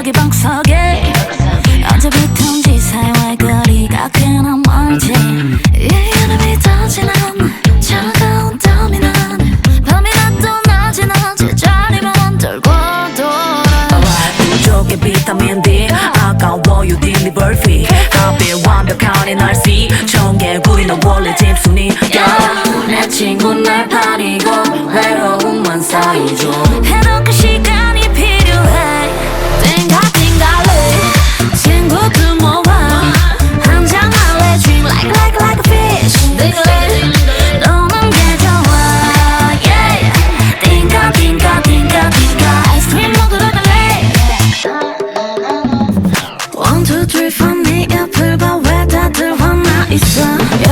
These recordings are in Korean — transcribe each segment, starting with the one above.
여기 방석에 you deliver free 하필 완벽한 이 날씨 정해 부리는 원래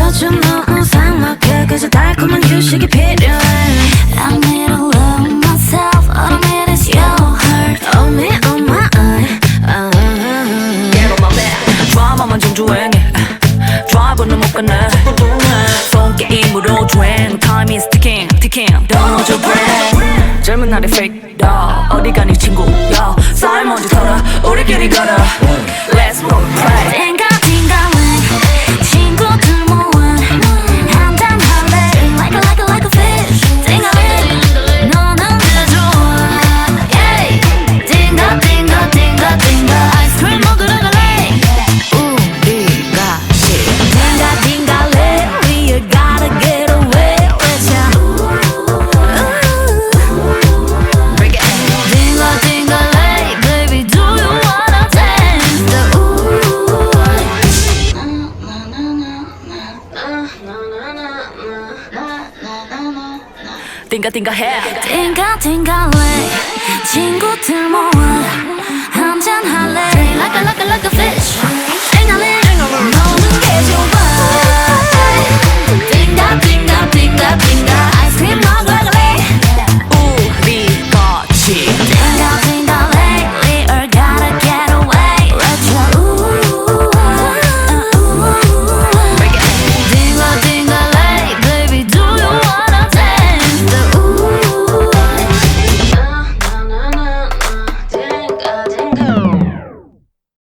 요즘 너무 삭막해 그저 달콤한 휴식이 필요해 I'm in love with myself All I need is your heart Oh me, oh my eye Get on my back 드라마만 정주행해 드라이브는 못 끝내 손 게임으로 주행 Time is ticking, ticking Don't hold your breath 젊은 날의 fake dog 어디 가니 친구야 쌀 먼지 털어 우리끼리 걸어 Let's roll 띵가띵가해. 띵가띵가해. 친구